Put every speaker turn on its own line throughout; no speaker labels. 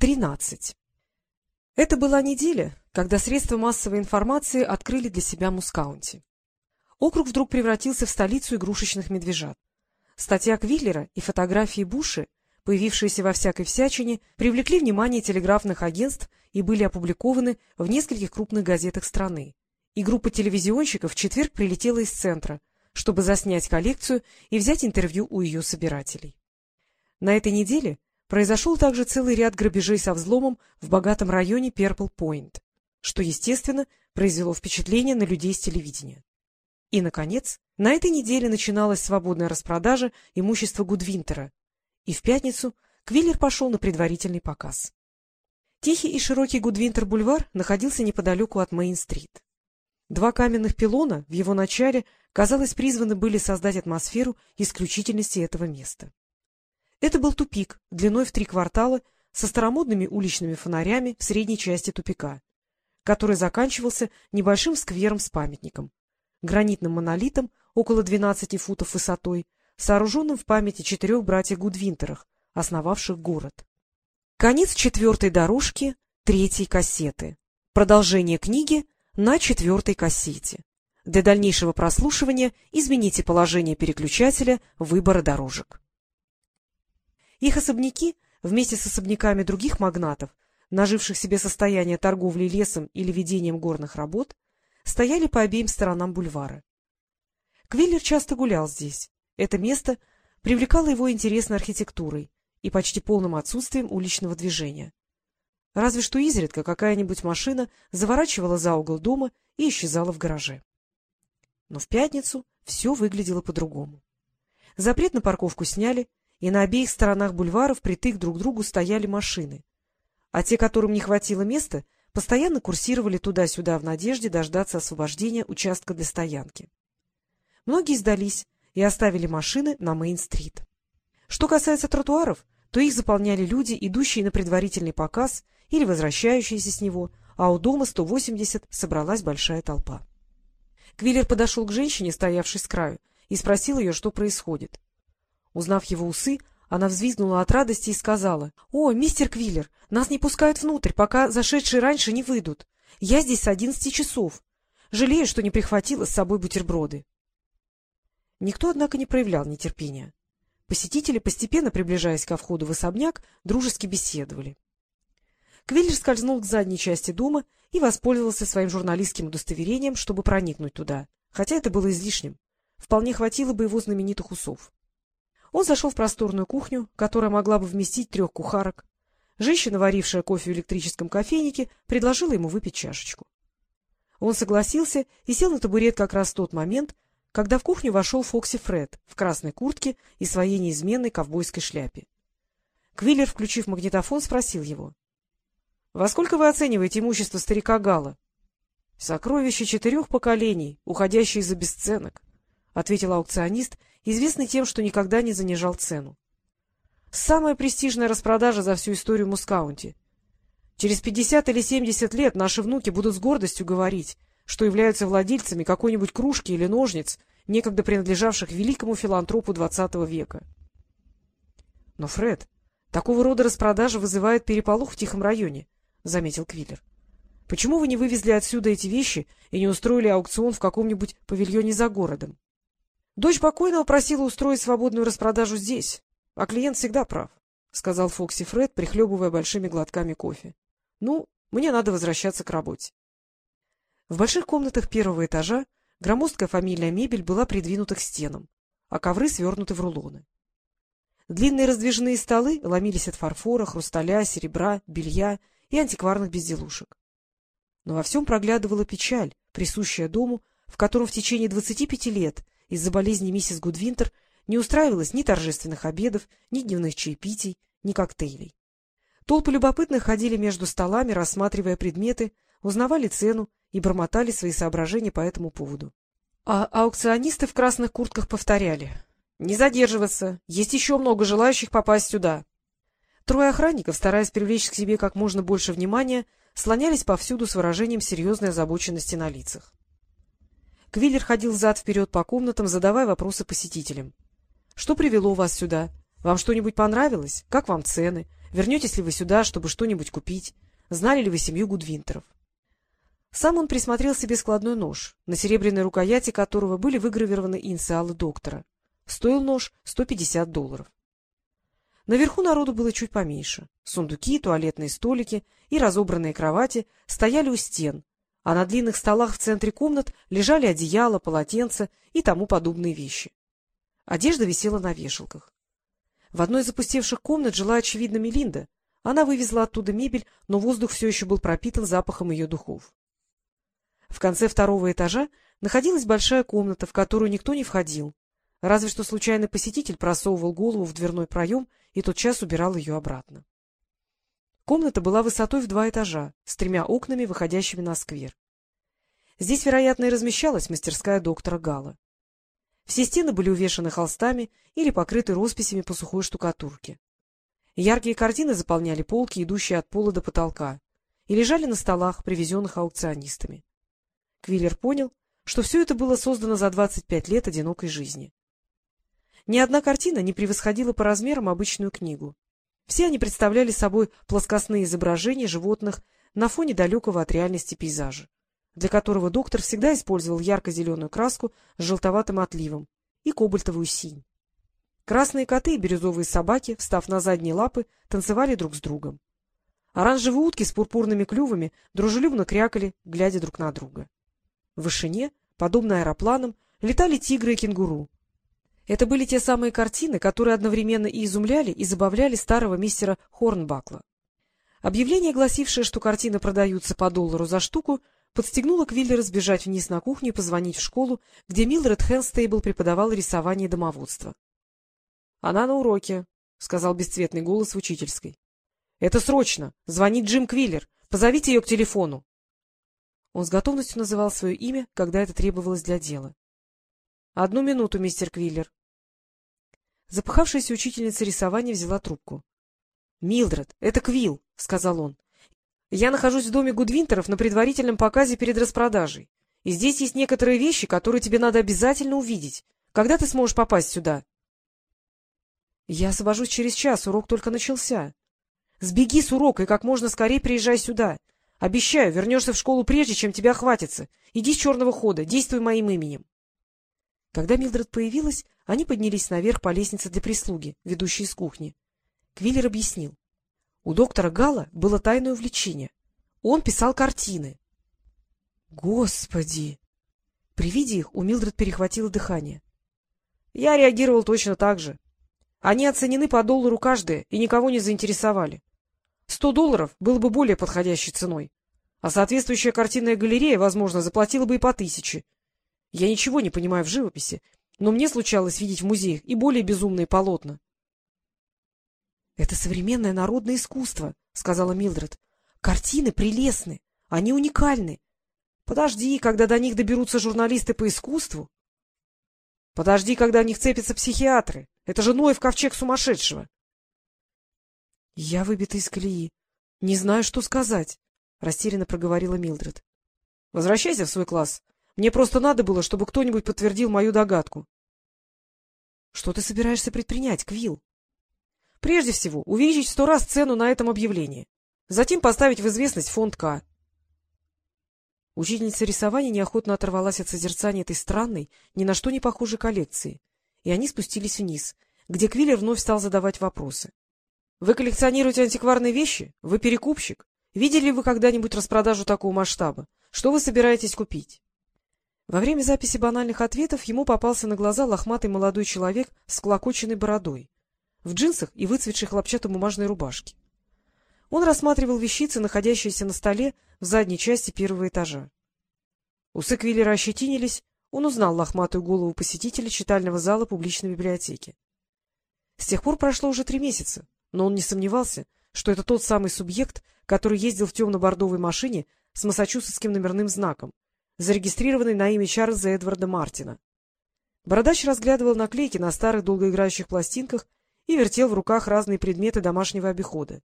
13. Это была неделя, когда средства массовой информации открыли для себя Мускаунти. Округ вдруг превратился в столицу игрушечных медвежат. Статья Квиллера и фотографии Буши, появившиеся во всякой всячине, привлекли внимание телеграфных агентств и были опубликованы в нескольких крупных газетах страны. И группа телевизионщиков в четверг прилетела из центра, чтобы заснять коллекцию и взять интервью у ее собирателей. На этой неделе произошел также целый ряд грабежей со взломом в богатом районе Перпл-Пойнт, что, естественно, произвело впечатление на людей с телевидения. И, наконец, на этой неделе начиналась свободная распродажа имущества Гудвинтера, и в пятницу Квиллер пошел на предварительный показ. Тихий и широкий Гудвинтер-бульвар находился неподалеку от Мейн-стрит. Два каменных пилона в его начале, казалось, призваны были создать атмосферу исключительности этого места. Это был тупик длиной в три квартала со старомодными уличными фонарями в средней части тупика, который заканчивался небольшим сквером с памятником, гранитным монолитом около 12 футов высотой, сооруженным в памяти четырех братьев Гудвинтерах, основавших город. Конец четвертой дорожки третьей кассеты. Продолжение книги на четвертой кассете. Для дальнейшего прослушивания измените положение переключателя выбора дорожек. Их особняки, вместе с особняками других магнатов, наживших себе состояние торговлей лесом или ведением горных работ, стояли по обеим сторонам бульвара. Квиллер часто гулял здесь. Это место привлекало его интересной архитектурой и почти полным отсутствием уличного движения. Разве что изредка какая-нибудь машина заворачивала за угол дома и исчезала в гараже. Но в пятницу все выглядело по-другому. Запрет на парковку сняли, и на обеих сторонах бульвара впритык друг к другу стояли машины, а те, которым не хватило места, постоянно курсировали туда-сюда в надежде дождаться освобождения участка для стоянки. Многие сдались и оставили машины на Мейн-стрит. Что касается тротуаров, то их заполняли люди, идущие на предварительный показ или возвращающиеся с него, а у дома 180 собралась большая толпа. Квиллер подошел к женщине, стоявшей с краю, и спросил ее, что происходит. Узнав его усы, она взвизгнула от радости и сказала, — О, мистер Квиллер, нас не пускают внутрь, пока зашедшие раньше не выйдут. Я здесь с одиннадцати часов. Жалею, что не прихватила с собой бутерброды. Никто, однако, не проявлял нетерпения. Посетители, постепенно приближаясь ко входу в особняк, дружески беседовали. Квиллер скользнул к задней части дома и воспользовался своим журналистским удостоверением, чтобы проникнуть туда, хотя это было излишним. Вполне хватило бы его знаменитых усов. Он зашел в просторную кухню, которая могла бы вместить трех кухарок. Женщина, варившая кофе в электрическом кофейнике, предложила ему выпить чашечку. Он согласился и сел на табурет как раз в тот момент, когда в кухню вошел Фокси Фред в красной куртке и своей неизменной ковбойской шляпе. Квиллер, включив магнитофон, спросил его. — Во сколько вы оцениваете имущество старика Гала? — Сокровище четырех поколений, уходящее за бесценок, — ответил аукционист известный тем, что никогда не занижал цену. Самая престижная распродажа за всю историю Мускаунти. Через пятьдесят или семьдесят лет наши внуки будут с гордостью говорить, что являются владельцами какой-нибудь кружки или ножниц, некогда принадлежавших великому филантропу двадцатого века. — Но, Фред, такого рода распродажа вызывает переполох в тихом районе, — заметил Квиллер. — Почему вы не вывезли отсюда эти вещи и не устроили аукцион в каком-нибудь павильоне за городом? Дочь покойного просила устроить свободную распродажу здесь, а клиент всегда прав, — сказал Фокси Фред, прихлебывая большими глотками кофе. — Ну, мне надо возвращаться к работе. В больших комнатах первого этажа громоздкая фамильная мебель была придвинута к стенам, а ковры свернуты в рулоны. Длинные раздвижные столы ломились от фарфора, хрусталя, серебра, белья и антикварных безделушек. Но во всем проглядывала печаль, присущая дому, в котором в течение двадцати пяти лет из-за болезни миссис Гудвинтер не устраивалось ни торжественных обедов, ни дневных чаепитий, ни коктейлей. Толпы любопытных ходили между столами, рассматривая предметы, узнавали цену и бормотали свои соображения по этому поводу. А аукционисты в красных куртках повторяли. — Не задерживаться, есть еще много желающих попасть сюда. Трое охранников, стараясь привлечь к себе как можно больше внимания, слонялись повсюду с выражением серьезной озабоченности на лицах. Квиллер ходил взад-вперед по комнатам, задавая вопросы посетителям. — Что привело вас сюда? Вам что-нибудь понравилось? Как вам цены? вернетесь ли вы сюда, чтобы что-нибудь купить, знали ли вы семью Гудвинтеров. Сам он присмотрел себе складной нож, на серебряной рукояти которого были выгравированы инициалы доктора. Стоил нож 150 долларов. Наверху народу было чуть поменьше. Сундуки, туалетные столики и разобранные кровати стояли у стен, а на длинных столах в центре комнат лежали одеяла, полотенца и тому подобные вещи. Одежда висела на вешалках. В одной из опустевших комнат жила, очевидно, Мелинда. Она вывезла оттуда мебель, но воздух все еще был пропитан запахом ее духов. В конце второго этажа находилась большая комната, в которую никто не входил, разве что случайный посетитель просовывал голову в дверной проем и тотчас убирал ее обратно. Комната была высотой в два этажа, с тремя окнами, выходящими на сквер. Здесь, вероятно, и размещалась мастерская доктора Гала. Все стены были увешаны холстами или покрыты росписями по сухой штукатурке. Яркие картины заполняли полки, идущие от пола до потолка, и лежали на столах, привезенных аукционистами. Квиллер понял, что все это было создано за 25 лет одинокой жизни. Ни одна картина не превосходила по размерам обычную книгу. Все они представляли собой плоскостные изображения животных на фоне далекого от реальности пейзажа, для которого доктор всегда использовал ярко-зеленую краску с желтоватым отливом и кобальтовую синь. Красные коты и бирюзовые собаки, встав на задние лапы, танцевали друг с другом. Оранжевые утки с пурпурными клювами дружелюбно крякали, глядя друг на друга. В вышине, подобно аэропланам, летали тигры и кенгуру, это были те самые картины, которые одновременно и изумляли, и забавляли старого мистера Хорнбакла. Объявление, гласившее, что картины продаются по доллару за штуку, подстегнуло Квиллера сбежать вниз на кухню и позвонить в школу, где Милдред Хелстейбл преподавал рисование и домоводство. — Она на уроке, — сказал бесцветный голос в учительской. — Это срочно! Звонит Джим Квиллер! Позовите ее к телефону! Он с готовностью называл свое имя, когда это требовалось для дела. — Одну минуту, мистер Квиллер. Запыхавшаяся учительница рисования взяла трубку. — Милдред, это Квилл, — сказал он. — Я нахожусь в доме Гудвинтеров на предварительном показе перед распродажей. И здесь есть некоторые вещи, которые тебе надо обязательно увидеть. Когда ты сможешь попасть сюда? — Я освобожусь через час, урок только начался. — Сбеги с урока и как можно скорее приезжай сюда. Обещаю, вернешься в школу прежде, чем тебя хватится. Иди с черного хода, действуй моим именем. Когда Милдред появилась, они поднялись наверх по лестнице для прислуги, ведущей из кухни. Квиллер объяснил. У доктора Гала было тайное увлечение. Он писал картины. Господи! При виде их у Милдред перехватило дыхание. Я реагировал точно так же. Они оценены по доллару каждая и никого не заинтересовали. Сто долларов было бы более подходящей ценой, а соответствующая картинная галерея, возможно, заплатила бы и по тысяче. Я ничего не понимаю в живописи, но мне случалось видеть в музеях и более безумные полотна. — Это современное народное искусство, — сказала Милдред. — Картины прелестны, они уникальны. Подожди, когда до них доберутся журналисты по искусству. — Подожди, когда в них цепятся психиатры. Это же Ноев ковчег сумасшедшего. — Я выбита из колеи. Не знаю, что сказать, — растерянно проговорила Милдред. — Возвращайся в свой класс. Мне просто надо было, чтобы кто-нибудь подтвердил мою догадку. — Что ты собираешься предпринять, Квилл? — Прежде всего, увеличить сто раз цену на этом объявлении. Затем поставить в известность фонд К. Учительница рисования неохотно оторвалась от созерцания этой странной, ни на что не похожей коллекции, и они спустились вниз, где Квиллер вновь стал задавать вопросы. — Вы коллекционируете антикварные вещи? Вы перекупщик? Видели ли вы когда-нибудь распродажу такого масштаба? Что вы собираетесь купить? Во время записи банальных ответов ему попался на глаза лохматый молодой человек с клокоченной бородой, в джинсах и выцветшей хлопчатобумажной рубашке. Он рассматривал вещицы, находящиеся на столе в задней части первого этажа. Усы Квиллера ощетинились, он узнал лохматую голову посетителя читального зала публичной библиотеки. С тех пор прошло уже три месяца, но он не сомневался, что это тот самый субъект, который ездил в темно-бордовой машине с массачусетским номерным знаком, зарегистрированный на имя Чарльза Эдварда Мартина. Бородач разглядывал наклейки на старых долгоиграющих пластинках и вертел в руках разные предметы домашнего обихода.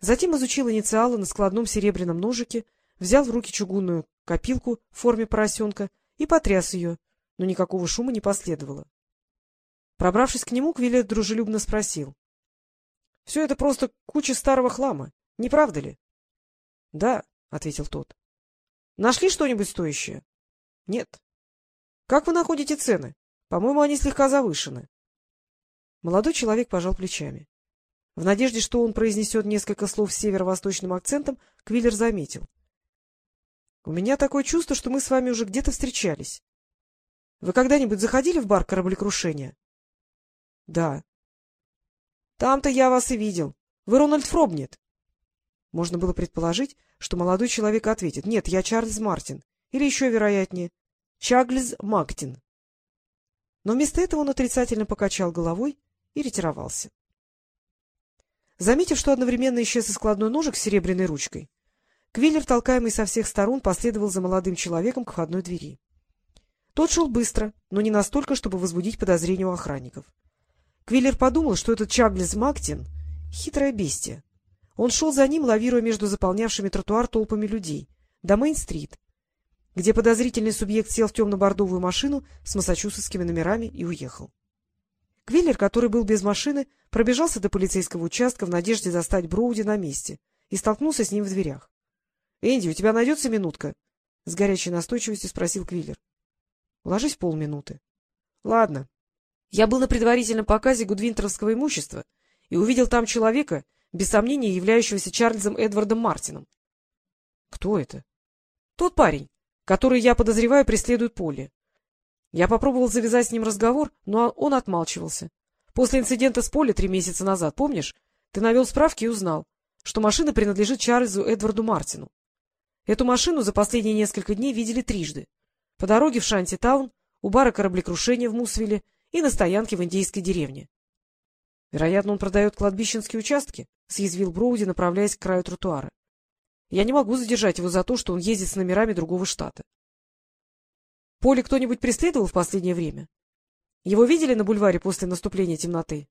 Затем изучил инициалы на складном серебряном ножике, взял в руки чугунную копилку в форме поросенка и потряс ее, но никакого шума не последовало. Пробравшись к нему, Квиллет дружелюбно спросил.
— Все это просто куча старого хлама, не правда ли? — Да, — ответил тот. — Нашли что-нибудь стоящее? — Нет. — Как вы находите цены? По-моему, они слегка завышены. Молодой человек пожал плечами. В надежде, что он произнесет несколько слов с северо-восточным акцентом, Квиллер заметил. — У меня такое чувство, что мы с вами уже где-то встречались. Вы когда-нибудь заходили в бар кораблекрушения? — Да. — Там-то я вас и видел. Вы Рональд Фробнет. Можно было предположить, что молодой человек ответит. — Нет, я Чарльз Мартин. Или еще вероятнее, Чарльз Мактин. Но вместо этого он отрицательно покачал головой и ретировался. Заметив, что одновременно исчез и складной ножик с серебряной ручкой, Квиллер, толкаемый со всех сторон, последовал за молодым человеком к входной двери. Тот шел быстро, но не настолько, чтобы возбудить подозрения у охранников. Квиллер подумал, что этот Чаглис Мактин — хитрое бестие. Он шел за ним, лавируя между заполнявшими тротуар толпами людей, до Мейн-стрит, где подозрительный субъект сел в темно-бордовую машину с массачусетскими номерами и уехал. Квиллер, который был без машины, пробежался до полицейского участка в надежде застать Броуди на месте и столкнулся с ним в дверях. — Энди, у тебя найдется минутка? — с горячей настойчивостью спросил Квиллер. — Ложись полминуты. — Ладно. Я был на предварительном показе гудвинтеровского имущества и увидел там человека, без сомнения являющегося Чарльзом Эдвардом Мартином. — Кто это? — Тот парень, который, я подозреваю, преследует Полли. Я попробовал завязать с ним разговор, но он отмалчивался. После инцидента с Поле три месяца назад, помнишь, ты навел справки и узнал, что машина принадлежит Чарльзу Эдварду Мартину. Эту машину за последние несколько дней видели трижды. По дороге в Шанти-таун, у бара кораблекрушения в Мусвилле и на стоянке в индейской деревне. — Вероятно, он продает кладбищенские участки, — съязвил Броуди, направляясь к краю тротуара. — Я не могу задержать его за то, что он ездит с номерами другого штата. Поле кто-нибудь преследовал в последнее время? Его видели на бульваре после наступления темноты?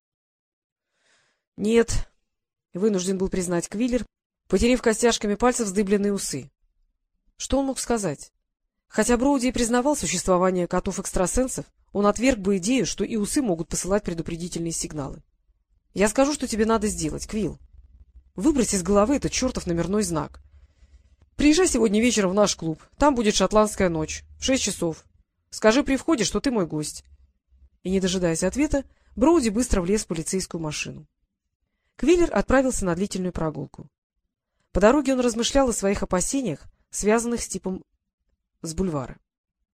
— Нет, — вынужден был признать Квиллер, потеряв костяшками пальцев вздыбленные усы. Что он мог сказать? Хотя Броуди и признавал существование котов-экстрасенсов, он отверг бы идею, что и усы могут посылать предупредительные сигналы. — Я скажу, что тебе надо сделать, Квилл. Выбрось из головы этот чертов номерной знак. Приезжай сегодня вечером в наш клуб. Там будет шотландская ночь. В шесть часов. Скажи при входе, что ты мой гость. И, не дожидаясь ответа, Броуди быстро влез в полицейскую машину. Квиллер отправился на длительную прогулку. По дороге он размышлял о своих опасениях, связанных с типом с бульвара.